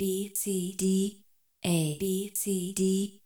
B C D A B C D